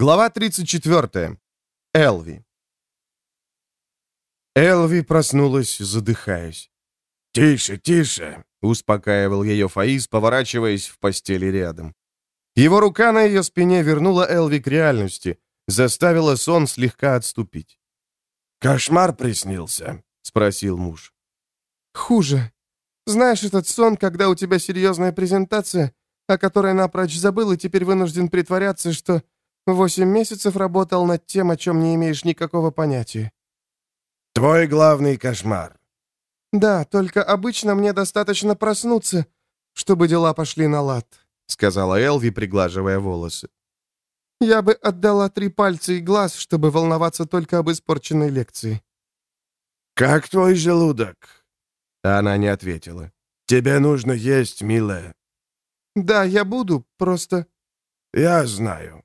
Глава 34. Элви. Элви проснулась, задыхаясь. «Тише, тише!» — успокаивал ее Фаис, поворачиваясь в постели рядом. Его рука на ее спине вернула Элви к реальности, заставила сон слегка отступить. «Кошмар приснился?» — спросил муж. «Хуже. Знаешь этот сон, когда у тебя серьезная презентация, о которой напрочь забыл и теперь вынужден притворяться, что восемь месяцев работал над тем, о чем не имеешь никакого понятия». «Твой главный кошмар». «Да, только обычно мне достаточно проснуться, чтобы дела пошли на лад», — сказала Элви, приглаживая волосы. «Я бы отдала три пальца и глаз, чтобы волноваться только об испорченной лекции». «Как твой желудок?» Она не ответила. «Тебе нужно есть, милая». «Да, я буду, просто...» «Я знаю».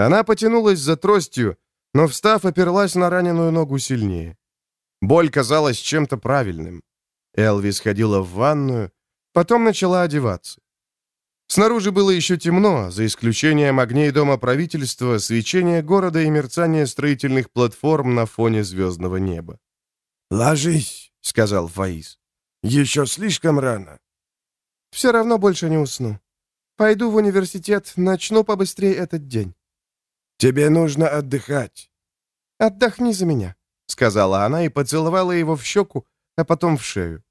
Она потянулась за тростью, но, встав, оперлась на раненую ногу сильнее. Боль казалась чем-то правильным. Элви сходила в ванную, потом начала одеваться. Снаружи было еще темно, за исключением огней Дома правительства, свечения города и мерцания строительных платформ на фоне звездного неба. «Ложись», — сказал Фаис. «Еще слишком рано». «Все равно больше не усну. Пойду в университет, начну побыстрее этот день». «Тебе нужно отдыхать». «Отдохни за меня», — сказала она и поцеловала его в щеку, а потом в шею.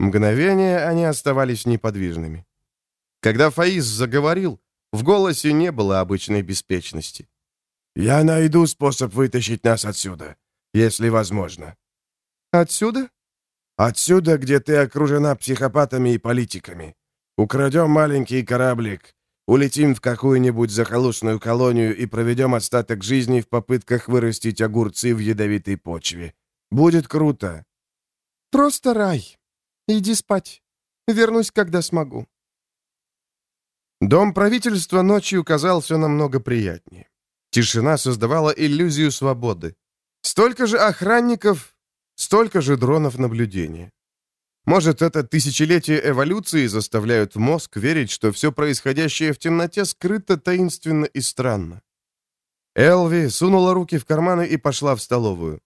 Мгновение они оставались неподвижными. Когда Фаис заговорил, в голосе не было обычной беспечности. «Я найду способ вытащить нас отсюда, если возможно». «Отсюда?» «Отсюда, где ты окружена психопатами и политиками. Украдем маленький кораблик, улетим в какую-нибудь захолустную колонию и проведем остаток жизни в попытках вырастить огурцы в ядовитой почве. Будет круто». «Просто рай. Иди спать. Вернусь, когда смогу». Дом правительства ночью казался намного приятнее. Тишина создавала иллюзию свободы. Столько же охранников, столько же дронов наблюдения. Может, это тысячелетия эволюции заставляют мозг верить, что все происходящее в темноте скрыто таинственно и странно. Элви сунула руки в карманы и пошла в столовую.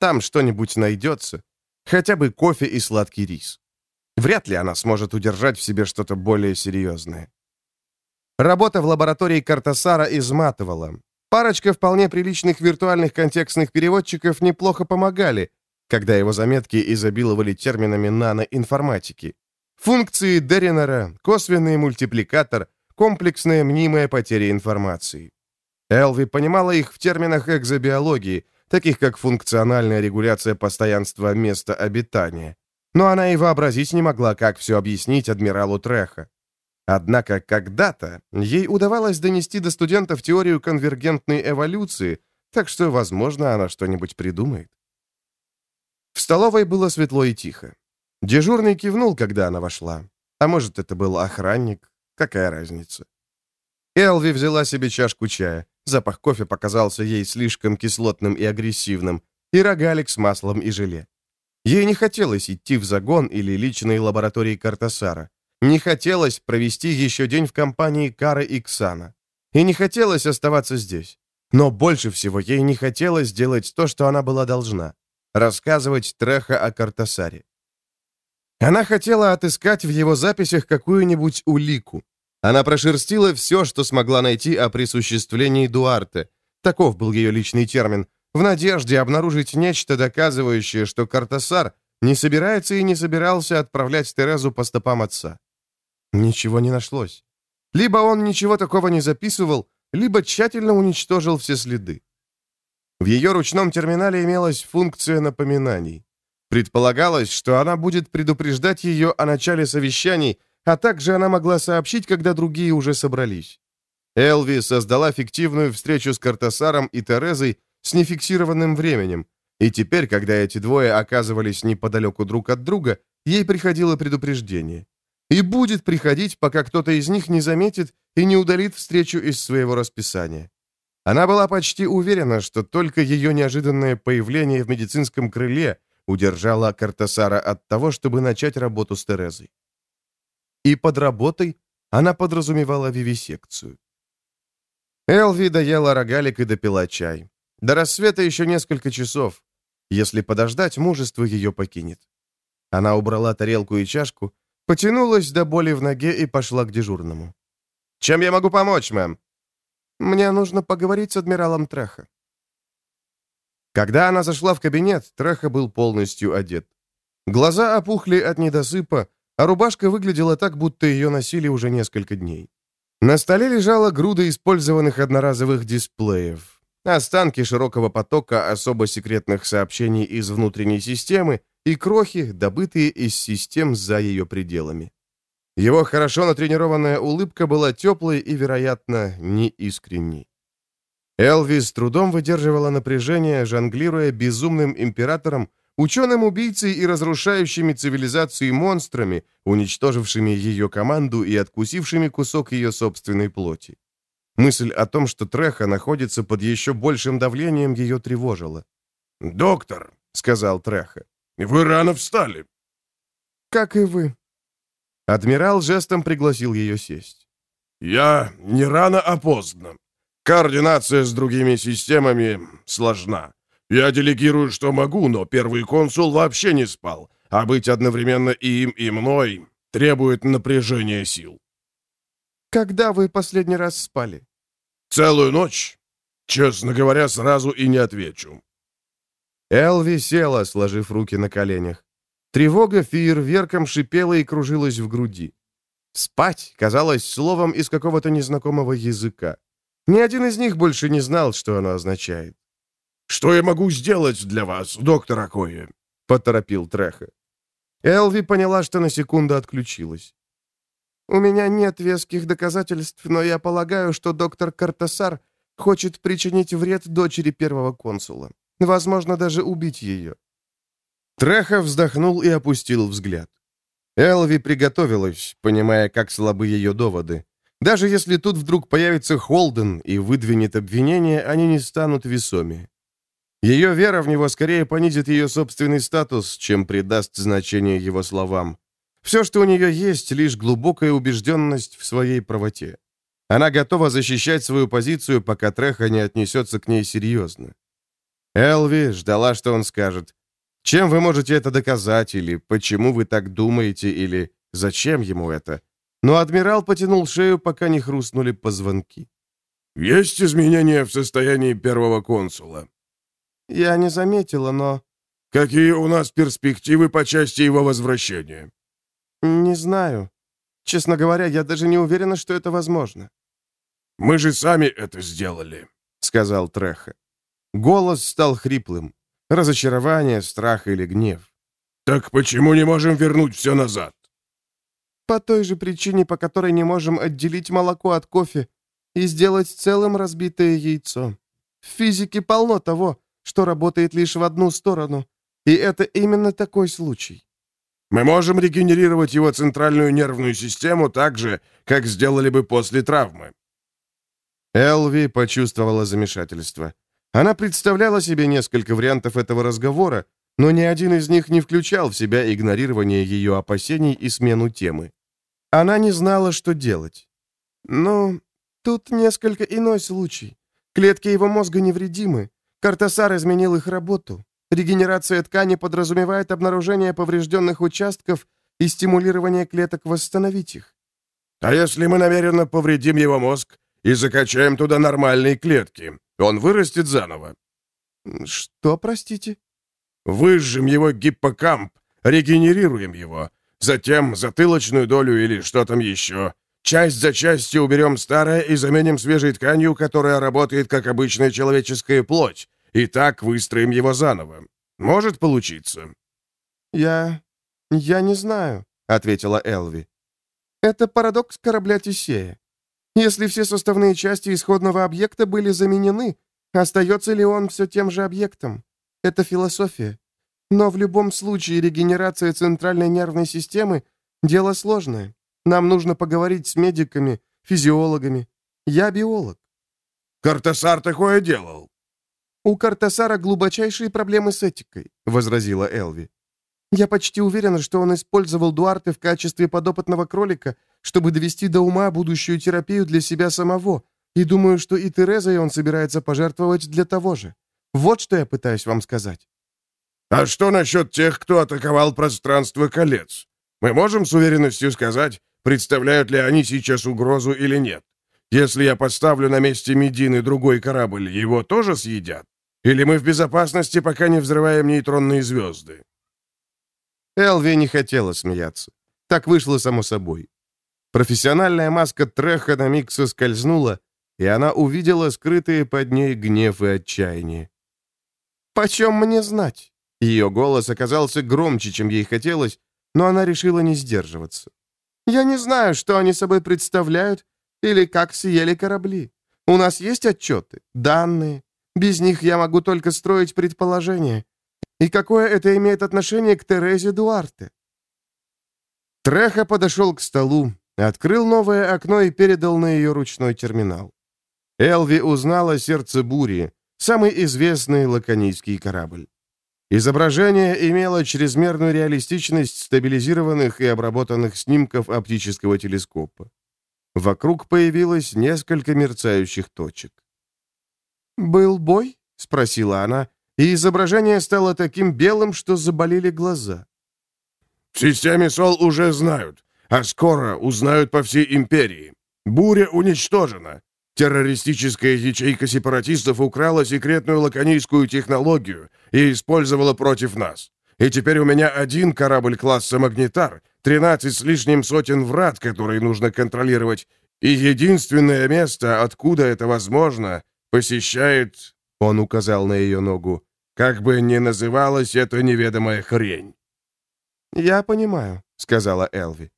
Там что-нибудь найдется. Хотя бы кофе и сладкий рис. Вряд ли она сможет удержать в себе что-то более серьезное. Работа в лаборатории Картасара изматывала. Парочка вполне приличных виртуальных контекстных переводчиков неплохо помогали, когда его заметки изобиловали терминами наноинформатики. Функции Деринера, косвенный мультипликатор, комплексная мнимая потеря информации. Элви понимала их в терминах экзобиологии, таких как функциональная регуляция постоянства места обитания. Но она и вообразить не могла, как все объяснить адмиралу Треха. Однако когда-то ей удавалось донести до студентов теорию конвергентной эволюции, так что, возможно, она что-нибудь придумает. В столовой было светло и тихо. Дежурный кивнул, когда она вошла. А может, это был охранник, какая разница. Элви взяла себе чашку чая. Запах кофе показался ей слишком кислотным и агрессивным, и рогалик с маслом и желе. Ей не хотелось идти в загон или личной лаборатории Картасара. Не хотелось провести еще день в компании Кары и Ксана. И не хотелось оставаться здесь. Но больше всего ей не хотелось делать то, что она была должна. Рассказывать Треха о Картасаре. Она хотела отыскать в его записях какую-нибудь улику. Она прошерстила все, что смогла найти о присуществлении Дуарте. Таков был ее личный термин. В надежде обнаружить нечто, доказывающее, что Картасар не собирается и не собирался отправлять Терезу по стопам отца. Ничего не нашлось. Либо он ничего такого не записывал, либо тщательно уничтожил все следы. В ее ручном терминале имелась функция напоминаний. Предполагалось, что она будет предупреждать ее о начале совещаний, а также она могла сообщить, когда другие уже собрались. Элви создала фиктивную встречу с Картасаром и Терезой с нефиксированным временем, и теперь, когда эти двое оказывались неподалеку друг от друга, ей приходило предупреждение. И будет приходить, пока кто-то из них не заметит и не удалит встречу из своего расписания. Она была почти уверена, что только ее неожиданное появление в медицинском крыле удержало Картасара от того, чтобы начать работу с Терезой. И под работой она подразумевала вивисекцию. Элви доела рогалик и допила чай. До рассвета еще несколько часов. Если подождать, мужество ее покинет. Она убрала тарелку и чашку, потянулась до боли в ноге и пошла к дежурному. «Чем я могу помочь, мэм?» «Мне нужно поговорить с адмиралом Треха». Когда она зашла в кабинет, Треха был полностью одет. Глаза опухли от недосыпа, а рубашка выглядела так, будто ее носили уже несколько дней. На столе лежала груда использованных одноразовых дисплеев, останки широкого потока особо секретных сообщений из внутренней системы и крохи, добытые из систем за ее пределами. Его хорошо натренированная улыбка была теплой и, вероятно, неискренней. Элви с трудом выдерживала напряжение, жонглируя безумным императором, ученым-убийцей и разрушающими цивилизации монстрами, уничтожившими ее команду и откусившими кусок ее собственной плоти. Мысль о том, что Треха находится под еще большим давлением, ее тревожила. «Доктор», — сказал Треха, — «вы рано встали». «Как и вы». Адмирал жестом пригласил ее сесть. «Я не рано, а поздно. Координация с другими системами сложна. Я делегирую, что могу, но первый консул вообще не спал, а быть одновременно и им, и мной требует напряжения сил. Когда вы последний раз спали? Целую ночь. Честно говоря, сразу и не отвечу. Элви села, сложив руки на коленях. Тревога фейерверком шипела и кружилась в груди. Спать казалось словом из какого-то незнакомого языка. Ни один из них больше не знал, что оно означает. «Что я могу сделать для вас, доктор Акоя?» — поторопил Треха. Элви поняла, что на секунду отключилась. «У меня нет веских доказательств, но я полагаю, что доктор Картасар хочет причинить вред дочери первого консула. Возможно, даже убить ее». Треха вздохнул и опустил взгляд. Элви приготовилась, понимая, как слабы ее доводы. Даже если тут вдруг появится Холден и выдвинет обвинение, они не станут весомее. Ее вера в него скорее понизит ее собственный статус, чем придаст значение его словам. Все, что у нее есть, лишь глубокая убежденность в своей правоте. Она готова защищать свою позицию, пока Треха не отнесется к ней серьезно. Элви ждала, что он скажет. Чем вы можете это доказать, или почему вы так думаете, или зачем ему это? Но адмирал потянул шею, пока не хрустнули позвонки. «Есть изменения в состоянии первого консула?» «Я не заметила, но...» «Какие у нас перспективы по части его возвращения?» «Не знаю. Честно говоря, я даже не уверена, что это возможно». «Мы же сами это сделали», — сказал Треха. Голос стал хриплым. Разочарование, страх или гнев. «Так почему не можем вернуть все назад?» По той же причине, по которой не можем отделить молоко от кофе и сделать целым разбитое яйцо. В физике полно того, что работает лишь в одну сторону, и это именно такой случай. Мы можем регенерировать его центральную нервную систему так же, как сделали бы после травмы. Элви почувствовала замешательство. Она представляла себе несколько вариантов этого разговора, но ни один из них не включал в себя игнорирование ее опасений и смену темы. Она не знала, что делать. «Ну, тут несколько иной случай. Клетки его мозга невредимы. Картасар изменил их работу. Регенерация ткани подразумевает обнаружение поврежденных участков и стимулирование клеток восстановить их. А если мы намеренно повредим его мозг и закачаем туда нормальные клетки, он вырастет заново? Что, простите? Выжжем его гиппокамп, регенерируем его, Затем затылочную долю или что там еще. Часть за частью уберем старое и заменим свежей тканью, которая работает как обычная человеческая плоть. И так выстроим его заново. Может получиться?» «Я... я не знаю», — ответила Элви. «Это парадокс корабля Тесея. Если все составные части исходного объекта были заменены, остается ли он все тем же объектом? Это философия. Но в любом случае регенерация центральной нервной системы – дело сложное. Нам нужно поговорить с медиками, физиологами. Я биолог». «Картасар такое делал?» «У Картасара глубочайшие проблемы с этикой», — возразила Элви. «Я почти уверена, что он использовал Дуарте в качестве подопытного кролика, чтобы довести до ума будущую терапию для себя самого, и думаю, что и Терезой он собирается пожертвовать для того же. Вот что я пытаюсь вам сказать». «А что насчет тех, кто атаковал пространство колец? Мы можем с уверенностью сказать, представляют ли они сейчас угрозу или нет? Если я поставлю на месте Медины другой корабль, его тоже съедят? Или мы в безопасности, пока не взрываем нейтронные звезды?» Элви не хотела смеяться. Так вышло само собой. Профессиональная маска Треха на миг соскользнула, и она увидела скрытые под ней гнев и отчаяние. «Почем мне знать?» Ее голос оказался громче, чем ей хотелось, но она решила не сдерживаться. «Я не знаю, что они собой представляют или как съели корабли. У нас есть отчеты, данные. Без них я могу только строить предположения. И какое это имеет отношение к Терезе Дуарте?» Треха подошел к столу, открыл новое окно и передал на ее ручной терминал. Элви узнала «Сердце бури», самый известный лаконийский корабль. Изображение имело чрезмерную реалистичность стабилизированных и обработанных снимков оптического телескопа. Вокруг появилось несколько мерцающих точек. «Был бой?» — спросила она, и изображение стало таким белым, что заболели глаза. «В системе СОЛ уже знают, а скоро узнают по всей империи. Буря уничтожена. Террористическая ячейка сепаратистов украла секретную лаконийскую технологию и использовала против нас. И теперь у меня один корабль класса «Магнитар», 13 с лишним сотен врат, которые нужно контролировать, и единственное место, откуда это возможно, посещает, он указал на ее ногу, как бы ни называлась эта неведомая хрень. «Я понимаю», — сказала Элви.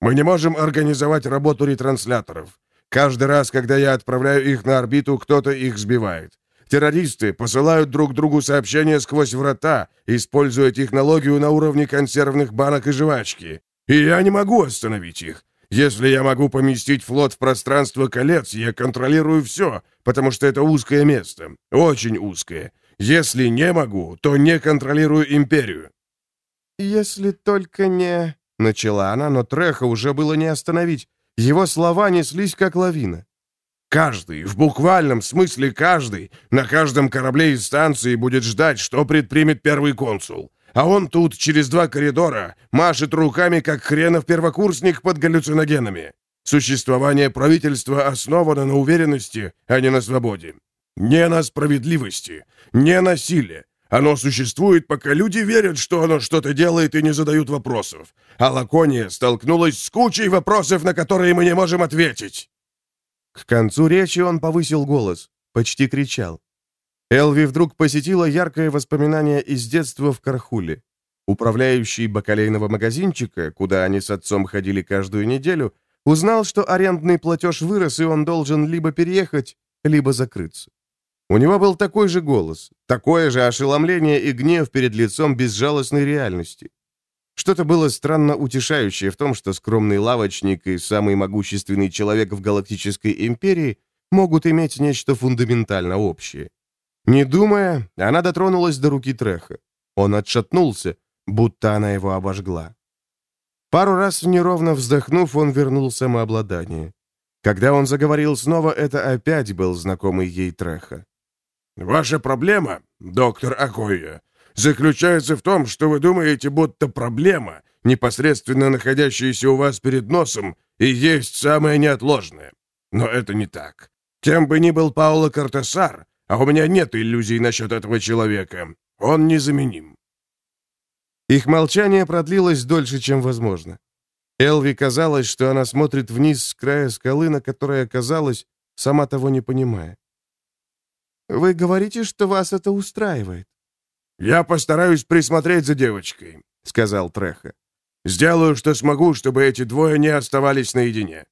«Мы не можем организовать работу ретрансляторов. Каждый раз, когда я отправляю их на орбиту, кто-то их сбивает. Террористы посылают друг другу сообщения сквозь врата, используя технологию на уровне консервных банок и жвачки. И я не могу остановить их. Если я могу поместить флот в пространство колец, я контролирую все, потому что это узкое место. Очень узкое. Если не могу, то не контролирую империю». «Если только не...» — начала она, но Треха уже было не остановить. Его слова неслись, как лавина. Каждый, в буквальном смысле каждый, на каждом корабле из станции будет ждать, что предпримет первый консул. А он тут, через два коридора, машет руками, как хренов первокурсник под галлюциногенами. Существование правительства основано на уверенности, а не на свободе. Не на справедливости, не на силе, оно существует, пока люди верят, что оно что-то делает и не задают вопросов. А Лакония столкнулась с кучей вопросов, на которые мы не можем ответить». К концу речи он повысил голос, почти кричал. Элви вдруг посетила яркое воспоминание из детства в Кархуле. Управляющий бакалейного магазинчика, куда они с отцом ходили каждую неделю, узнал, что арендный платеж вырос, и он должен либо переехать, либо закрыться. У него был такой же голос, такое же ошеломление и гнев перед лицом безжалостной реальности. Что-то было странно утешающее в том, что скромный лавочник и самый могущественный человек в Галактической империи могут иметь нечто фундаментально общее. Не думая, она дотронулась до руки Треха. Он отшатнулся, будто она его обожгла. Пару раз неровно вздохнув, он вернул самообладание. Когда он заговорил снова, это опять был знакомый ей Треха. Ваша проблема, доктор Акоя, заключается в том, что вы думаете, будто проблема, непосредственно находящаяся у вас перед носом, и есть самое неотложное. Но это не так. Кем бы ни был Пауло Картесар, а у меня нет иллюзий насчет этого человека, он незаменим. Их молчание продлилось дольше, чем возможно. Элви казалось, что она смотрит вниз с края скалы, на которой оказалась, сама того не понимая. Вы говорите, что вас это устраивает. «Я постараюсь присмотреть за девочкой», — сказал Треха. «Сделаю, что смогу, чтобы эти двое не оставались наедине».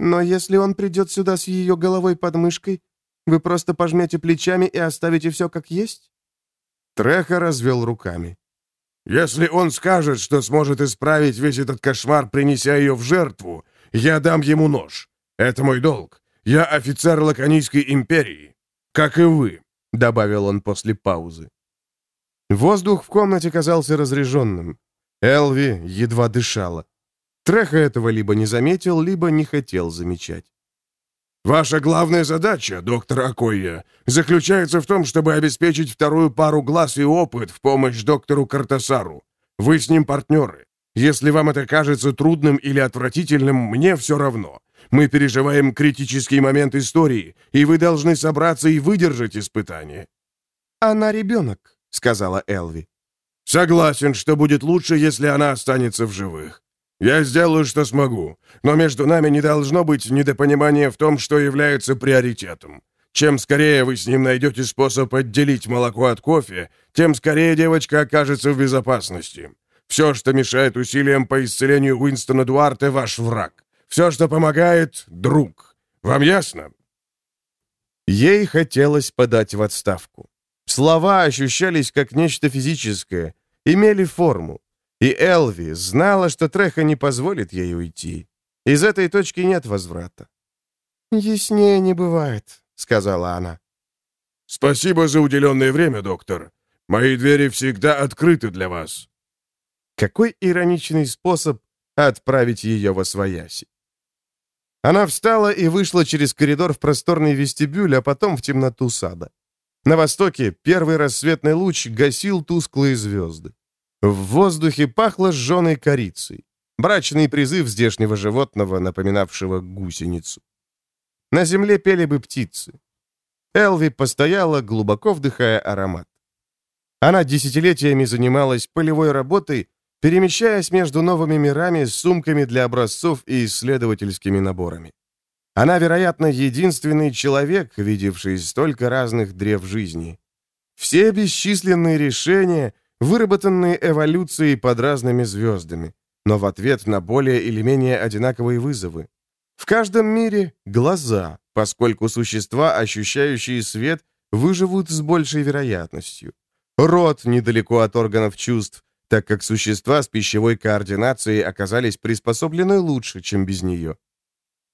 «Но если он придет сюда с ее головой под мышкой, вы просто пожмете плечами и оставите все как есть?» Треха развел руками. «Если он скажет, что сможет исправить весь этот кошмар, принеся ее в жертву, я дам ему нож. Это мой долг. Я офицер Лаконийской империи. «Как и вы», — добавил он после паузы. Воздух в комнате казался разреженным. Элви едва дышала. Треха этого либо не заметил, либо не хотел замечать. Ваша главная задача, доктор Акойя, заключается в том, чтобы обеспечить вторую пару глаз и опыт в помощь доктору Картасару. Вы с ним партнеры. Если вам это кажется трудным или отвратительным, мне все равно. Мы переживаем критический момент истории, и вы должны собраться и выдержать испытание». «Она ребенок», — сказала Элви. «Согласен, что будет лучше, если она останется в живых. Я сделаю, что смогу, но между нами не должно быть недопонимания в том, что является приоритетом. Чем скорее вы с ним найдете способ отделить молоко от кофе, тем скорее девочка окажется в безопасности. Все, что мешает усилиям по исцелению Уинстона Дуарте, ваш враг. Все, что помогает, друг. Вам ясно?» Ей хотелось подать в отставку. Слова ощущались как нечто физическое, имели форму. И Элви знала, что Треха не позволит ей уйти. Из этой точки нет возврата. «Яснее не бывает», — сказала она. «Спасибо за уделенное время, доктор. Мои двери всегда открыты для вас». Какой ироничный способ отправить ее во свояси. Она встала и вышла через коридор в просторный вестибюль, а потом в темноту сада. На востоке первый рассветный луч гасил тусклые звезды. В воздухе пахло сжженной корицей. Брачный призыв здешнего животного, напоминавшего гусеницу. На земле пели бы птицы. Элви постояла, глубоко вдыхая аромат. Она десятилетиями занималась полевой работой, перемещаясь между новыми мирами с сумками для образцов и исследовательскими наборами. Она, вероятно, единственный человек, видевший столько разных древ жизни. Все бесчисленные решения, выработанные эволюцией под разными звездами, но в ответ на более или менее одинаковые вызовы. В каждом мире — глаза, поскольку существа, ощущающие свет, выживут с большей вероятностью. Рот недалеко от органов чувств, так как существа с пищевой координацией оказались приспособлены лучше, чем без нее.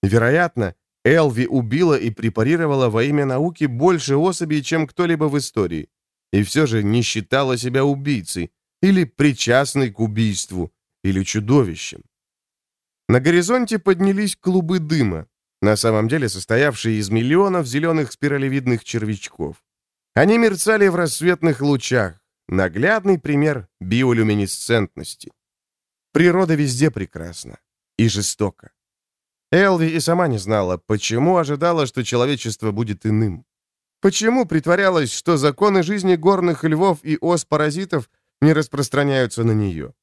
Вероятно, Элви убила и препарировала во имя науки больше особей, чем кто-либо в истории и все же не считала себя убийцей, или причастной к убийству, или чудовищем. На горизонте поднялись клубы дыма, на самом деле состоявшие из миллионов зеленых спиралевидных червячков. Они мерцали в рассветных лучах, наглядный пример биолюминесцентности. Природа везде прекрасна и жестока. Элви и сама не знала, почему ожидала, что человечество будет иным. Почему притворялась, что законы жизни горных львов и ос-паразитов не распространяются на нее?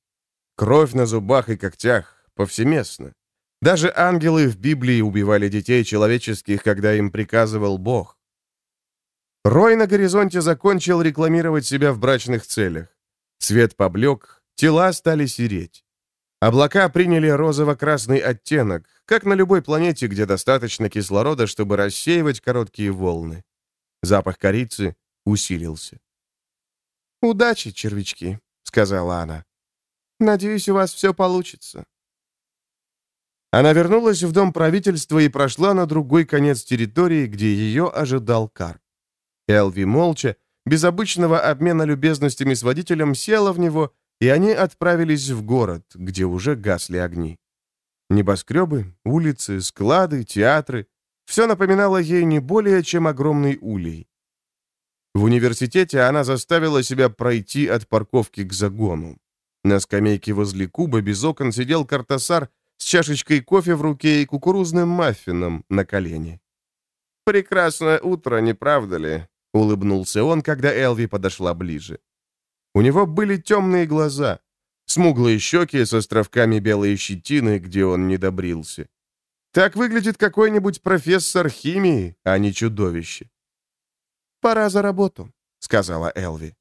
Кровь на зубах и когтях повсеместно. Даже ангелы в Библии убивали детей человеческих, когда им приказывал Бог. Рой на горизонте закончил рекламировать себя в брачных целях. Свет поблек, тела стали сереть. Облака приняли розово-красный оттенок, как на любой планете, где достаточно кислорода, чтобы рассеивать короткие волны. Запах корицы усилился. «Удачи, червячки», — сказала она. «Надеюсь, у вас все получится». Она вернулась в дом правительства и прошла на другой конец территории, где ее ожидал Кар. Элви молча, без обычного обмена любезностями с водителем, села в него, и они отправились в город, где уже гасли огни. Небоскребы, улицы, склады, театры все напоминало ей не более, чем огромный улей. В университете она заставила себя пройти от парковки к загону. На скамейке возле куба без окон сидел Картасар с чашечкой кофе в руке и кукурузным маффином на колене. «Прекрасное утро, не правда ли?» — улыбнулся он, когда Элви подошла ближе. У него были темные глаза, смуглые щеки с островками белой щетины, где он не добрился. Так выглядит какой-нибудь профессор химии, а не чудовище. «Пора за работу», — сказала Элви.